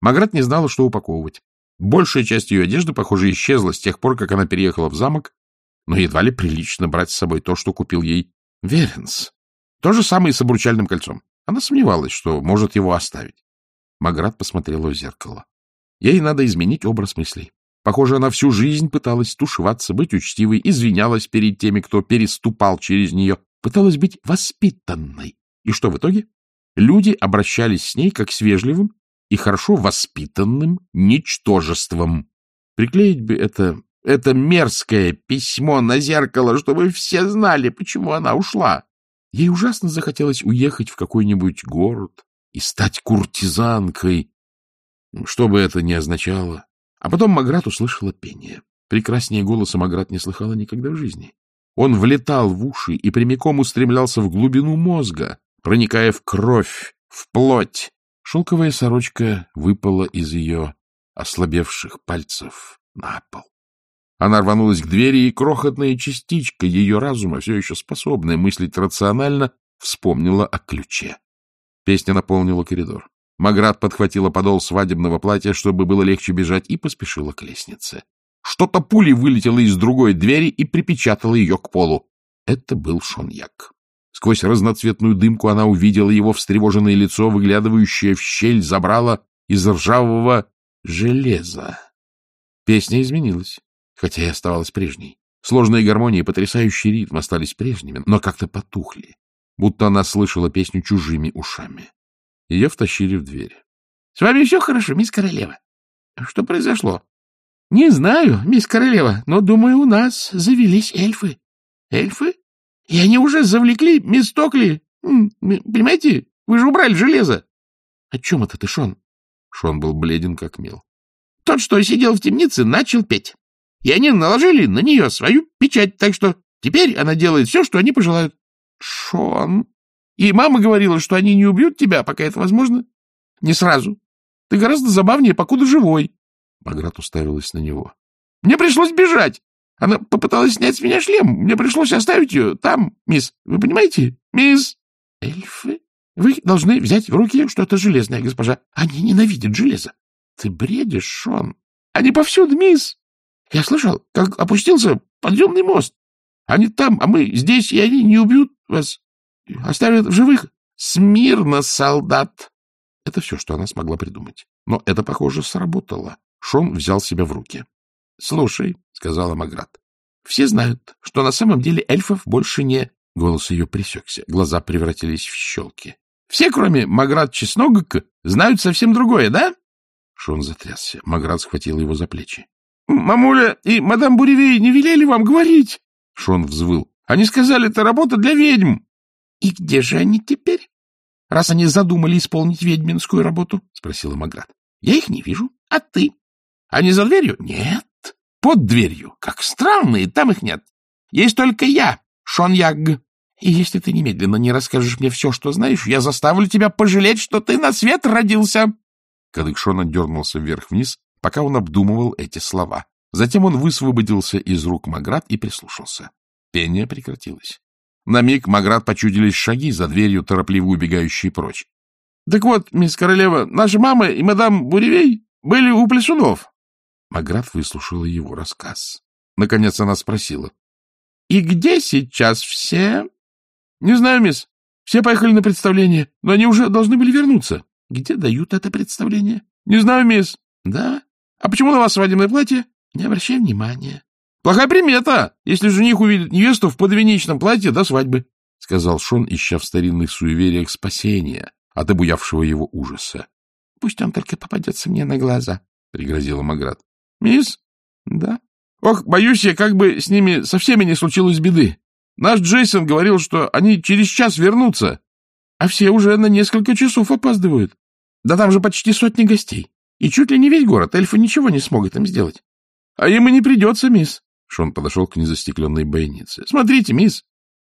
Маград не знала, что упаковывать. Большая часть ее одежды, похоже, исчезла с тех пор, как она переехала в замок, но едва ли прилично брать с собой то, что купил ей Веренс. То же самое и с обручальным кольцом. Она сомневалась, что может его оставить. Маград посмотрела в зеркало. Ей надо изменить образ мыслей. Похоже, она всю жизнь пыталась тушеваться, быть учтивой, извинялась перед теми, кто переступал через нее, пыталась быть воспитанной. И что в итоге? Люди обращались с ней как с вежливым и хорошо воспитанным ничтожеством. Приклеить бы это, это мерзкое письмо на зеркало, чтобы все знали, почему она ушла. Ей ужасно захотелось уехать в какой-нибудь город и стать куртизанкой, что бы это ни означало. А потом Маград услышала пение. Прекраснее голоса Маград не слыхала никогда в жизни. Он влетал в уши и прямиком устремлялся в глубину мозга, проникая в кровь, в плоть. Шелковая сорочка выпала из ее ослабевших пальцев на пол. Она рванулась к двери, и крохотная частичка ее разума, все еще способная мыслить рационально, вспомнила о ключе. Песня наполнила коридор. Маград подхватила подол свадебного платья, чтобы было легче бежать, и поспешила к лестнице. Что-то пулей вылетело из другой двери и припечатало ее к полу. Это был Шоньяк. Сквозь разноцветную дымку она увидела его встревоженное лицо, выглядывающее в щель забрала из ржавого железа. Песня изменилась, хотя и оставалась прежней. Сложные гармонии и потрясающий ритм остались прежними, но как-то потухли, будто она слышала песню чужими ушами. Ее втащили в дверь. — С вами все хорошо, мисс Королева? Что произошло? — Не знаю, мисс Королева, но, думаю, у нас завелись эльфы. — Эльфы? И они уже завлекли мисс Токли. Понимаете, вы же убрали железо. — О чем это ты, Шон? Шон был бледен, как мел. — Тот, что сидел в темнице, начал петь. И они наложили на нее свою печать, так что теперь она делает все, что они пожелают. — Шон, и мама говорила, что они не убьют тебя, пока это возможно. Не сразу. Ты гораздо забавнее, покуда живой. Баграт уставилась на него. Мне пришлось бежать. Она попыталась снять с меня шлем. Мне пришлось оставить ее там, мисс. Вы понимаете? Мисс... Эльфы? Вы должны взять в руки что-то железное, госпожа. Они ненавидят железо. Ты бредишь, Шон. Они повсюду, мисс. Я слышал, как опустился подъемный мост. Они там, а мы здесь, и они не убьют вас. Оставят в живых? Смирно, солдат! Это все, что она смогла придумать. Но это, похоже, сработало. Шон взял себя в руки. — Слушай, — сказала Маград, — все знают, что на самом деле эльфов больше не... Голос ее пресекся, глаза превратились в щелки. — Все, кроме Маград Чесногок, знают совсем другое, да? Шон затрясся. Маград схватил его за плечи. — Мамуля и мадам Буревей не велели вам говорить? Шон взвыл. — Они сказали, это работа для ведьм. — И где же они теперь? — Раз они задумали исполнить ведьминскую работу, — спросила Маград. — Я их не вижу. А ты? Они за дверью? — Нет. Под дверью. Как странно, и там их нет. Есть только я, Шон Ягг. И если ты немедленно не расскажешь мне все, что знаешь, я заставлю тебя пожалеть, что ты на свет родился. Кадык Шона дернулся вверх-вниз, пока он обдумывал эти слова. Затем он высвободился из рук Маград и прислушался. Пение прекратилось. На миг Маград почудились шаги за дверью, торопливо убегающие прочь. — Так вот, мисс Королева, наша мама и мадам Буревей были у Плесунов. Маград выслушала его рассказ. Наконец она спросила. — И где сейчас все? — Не знаю, мисс. Все поехали на представление, но они уже должны были вернуться. — Где дают это представление? — Не знаю, мисс. — Да? А почему на вас свадебное платье? — Не обращай внимания. — Плохая примета, если жених увидит невесту в подвенечном платье до свадьбы, — сказал Шон, ища в старинных суевериях спасения от обуявшего его ужаса. — Пусть он только попадется мне на глаза, — пригрозила Маград. — Мисс? — Да. — Ох, боюсь я, как бы с ними со всеми не случилось беды. Наш Джейсон говорил, что они через час вернутся, а все уже на несколько часов опаздывают. Да там же почти сотни гостей. И чуть ли не весь город, эльфы ничего не смогут им сделать. А им и не придется, мисс. Шон подошел к незастекленной бойнице. — Смотрите, мисс,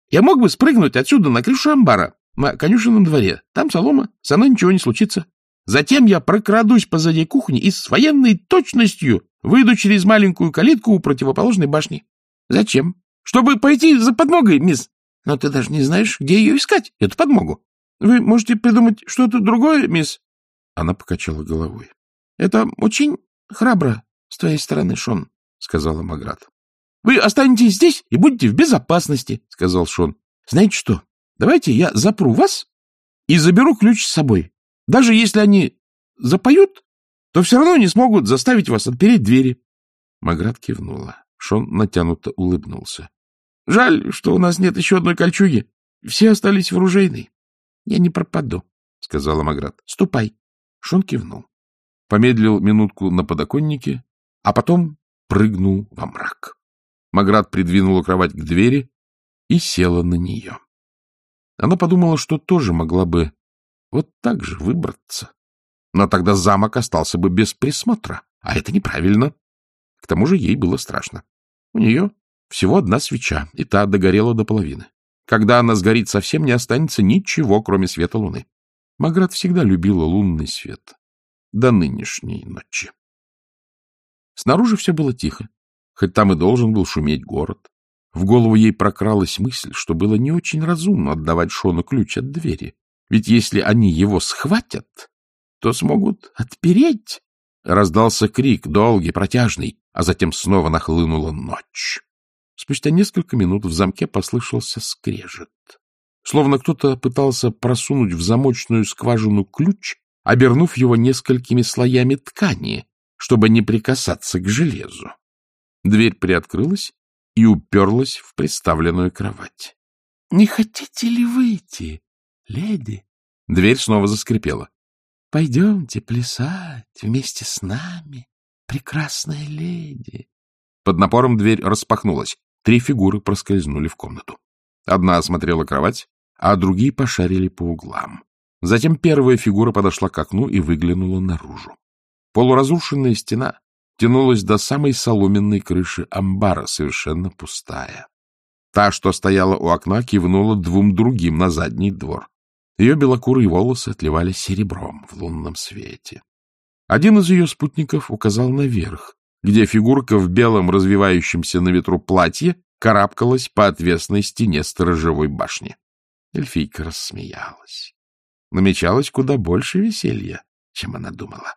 я мог бы спрыгнуть отсюда на крышу амбара, на конюшенном дворе. Там солома, со мной ничего не случится. Затем я прокрадусь позади кухни и с военной точностью выйду через маленькую калитку у противоположной башни. Зачем? Чтобы пойти за подмогой, мисс. Но ты даже не знаешь, где ее искать, эту подмогу. Вы можете придумать что-то другое, мисс? Она покачала головой. — Это очень храбро с твоей стороны, Шон, — сказала Маград. — Вы останетесь здесь и будете в безопасности, — сказал Шон. — Знаете что, давайте я запру вас и заберу ключ с собой. Даже если они запоют, то все равно не смогут заставить вас отпереть двери. Маград кивнула. Шон натянуто улыбнулся. — Жаль, что у нас нет еще одной кольчуги. Все остались в оружейной. — Я не пропаду, — сказала Маград. — Ступай. Шон кивнул. Помедлил минутку на подоконнике, а потом прыгнул во мрак. Маград придвинула кровать к двери и села на нее. Она подумала, что тоже могла бы вот так же выбраться. Но тогда замок остался бы без присмотра, а это неправильно. К тому же ей было страшно. У нее всего одна свеча, и та догорела до половины. Когда она сгорит, совсем не останется ничего, кроме света луны. Маград всегда любила лунный свет. До нынешней ночи. Снаружи все было тихо, хоть там и должен был шуметь город. В голову ей прокралась мысль, что было не очень разумно отдавать Шону ключ от двери. Ведь если они его схватят, то смогут отпереть. Раздался крик, долгий, протяжный, а затем снова нахлынула ночь. Спустя несколько минут в замке послышался скрежет. Словно кто-то пытался просунуть в замочную скважину ключ, обернув его несколькими слоями ткани, чтобы не прикасаться к железу. Дверь приоткрылась и уперлась в приставленную кровать. — Не хотите ли выйти, леди? Дверь снова заскрипела. — Пойдемте плясать вместе с нами, прекрасная леди. Под напором дверь распахнулась. Три фигуры проскользнули в комнату. Одна осмотрела кровать, а другие пошарили по углам. Затем первая фигура подошла к окну и выглянула наружу. Полуразрушенная стена тянулась до самой соломенной крыши амбара, совершенно пустая. Та, что стояла у окна, кивнула двум другим на задний двор. Ее белокурые волосы отливали серебром в лунном свете. Один из ее спутников указал наверх, где фигурка в белом развивающемся на ветру платье карабкалась по отвесной стене сторожевой башни. Эльфийка рассмеялась. Намечалось куда больше веселья, чем она думала.